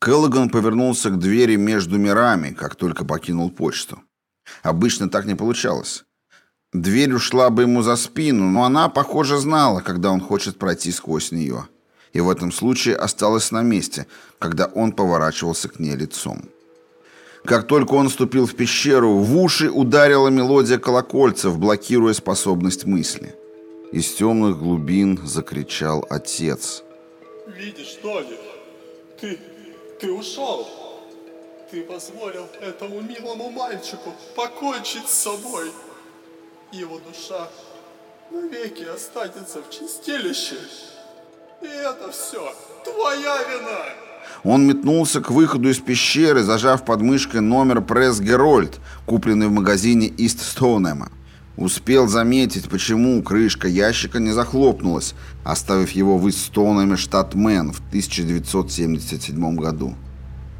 Келлоган повернулся к двери между мирами, как только покинул почту. Обычно так не получалось. Дверь ушла бы ему за спину, но она, похоже, знала, когда он хочет пройти сквозь нее. И в этом случае осталась на месте, когда он поворачивался к ней лицом. Как только он вступил в пещеру, в уши ударила мелодия колокольцев, блокируя способность мысли. Из темных глубин закричал отец. «Видишь, Тони, ты, ты ушел. Ты позволил этому милому мальчику покончить с собой. Его душа навеки останется в чистилище. И это все твоя вина!» Он метнулся к выходу из пещеры, зажав под мышкой номер «Пресс Герольд», купленный в магазине Ист Стоунема. Успел заметить, почему крышка ящика не захлопнулась, оставив его в Истоунеме штат Мэн в 1977 году.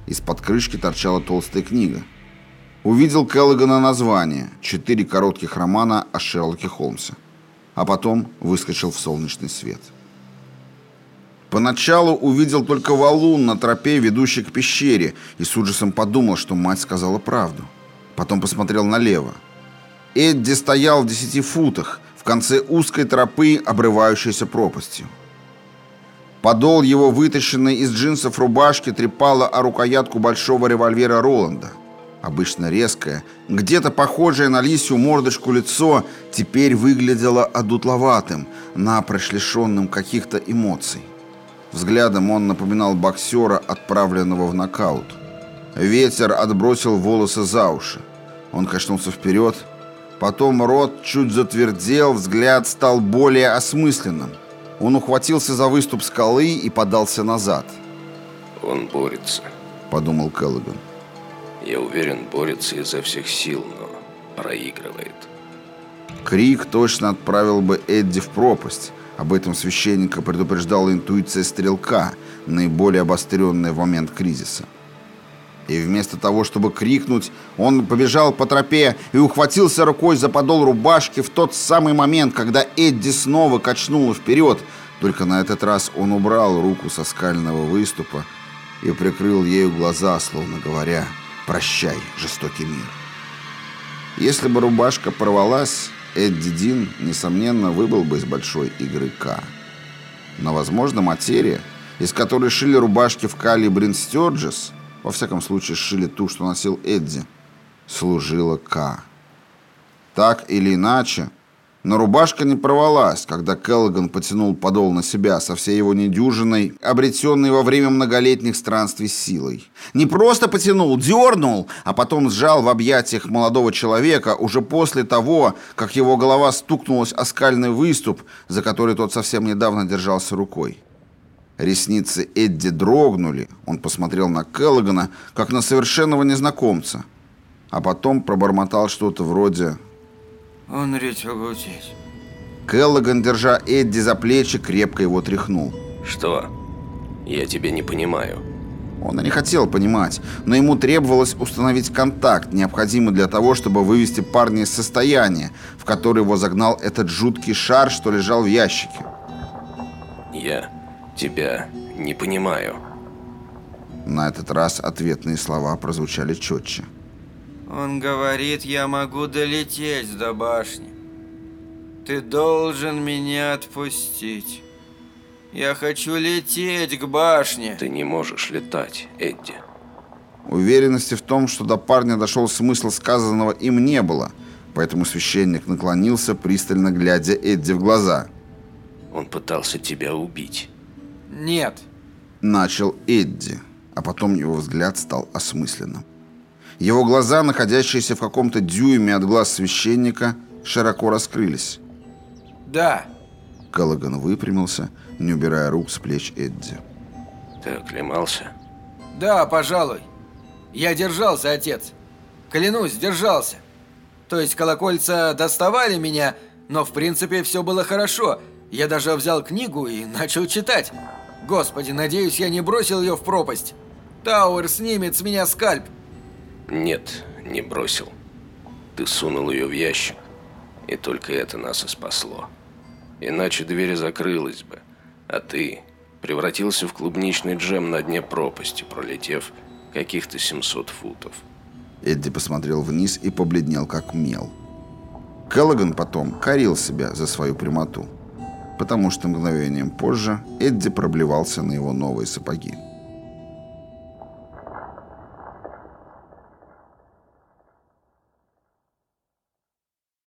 Из-под крышки торчала толстая книга. Увидел Келлогана название «Четыре коротких романа о Шерлоке Холмсе». А потом выскочил в солнечный свет. Поначалу увидел только валун на тропе, ведущей к пещере, и с ужасом подумал, что мать сказала правду. Потом посмотрел налево. Эдди стоял в десяти футах, в конце узкой тропы, обрывающейся пропастью. Подол его, вытащенный из джинсов рубашки, трепало о рукоятку большого револьвера Роланда. Обычно резкое, где-то похожее на лисью мордочку лицо, теперь выглядело одутловатым, напрочь лишенным каких-то эмоций. Взглядом он напоминал боксера, отправленного в нокаут. Ветер отбросил волосы за уши. Он качнулся вперед. Потом рот чуть затвердел, взгляд стал более осмысленным. Он ухватился за выступ скалы и подался назад. «Он борется», — подумал Келлоган. «Я уверен, борется изо всех сил, но проигрывает». Крик точно отправил бы Эдди в пропасть, об этом священника предупреждала интуиция стрелка, наиболее обостренная в момент кризиса. И вместо того, чтобы крикнуть, он побежал по тропе и ухватился рукой за подол рубашки в тот самый момент, когда Эдди снова качнула вперед, только на этот раз он убрал руку со скального выступа и прикрыл ею глаза, словно говоря «Прощай, жестокий мир». Если бы рубашка порвалась, Эдди Дин, несомненно, выбыл бы из большой игры К. Но, возможно, материя, из которой шили рубашки в Кали Брин Стёрджес, во всяком случае, шили ту, что носил Эдди, служила К. Так или иначе, но рубашка не порвалась, когда Келлоган потянул подол на себя со всей его недюжиной, обретенной во время многолетних странствий силой. Не просто потянул, дернул, а потом сжал в объятиях молодого человека уже после того, как его голова стукнулась о скальный выступ, за который тот совсем недавно держался рукой. Ресницы Эдди дрогнули, он посмотрел на Келлогана, как на совершенного незнакомца, а потом пробормотал что-то вроде он ретягутить. Келлоган, держа Эдди за плечи, крепко его тряхнул. Что? Я тебя не понимаю. Он и не хотел понимать, но ему требовалось установить контакт, необходимый для того, чтобы вывести парня из состояния, в которое его загнал этот жуткий шар, что лежал в ящике. Я тебя не понимаю. На этот раз ответные слова прозвучали четче. Он говорит, я могу долететь до башни. Ты должен меня отпустить. Я хочу лететь к башне. Ты не можешь летать, Эдди. Уверенности в том, что до парня дошел смысл сказанного, им не было, поэтому священник наклонился, пристально глядя Эдди в глаза. Он пытался тебя убить. Нет. Начал Эдди, а потом его взгляд стал осмысленным. Его глаза, находящиеся в каком-то дюйме от глаз священника, широко раскрылись. «Да». Каллаган выпрямился, не убирая рук с плеч Эдди. «Ты оклемался?» «Да, пожалуй. Я держался, отец. Клянусь, держался. То есть колокольца доставали меня, но в принципе все было хорошо. Я даже взял книгу и начал читать. Господи, надеюсь, я не бросил ее в пропасть. Тауэр снимет с меня скальп. Нет, не бросил. Ты сунул ее в ящик. И только это нас и спасло. Иначе дверь закрылась бы. А ты превратился в клубничный джем на дне пропасти, пролетев каких-то 700 футов. Эдди посмотрел вниз и побледнел, как мел. Келлоган потом корил себя за свою прямоту потому что мгновением позже Эдди проблевался на его новые сапоги.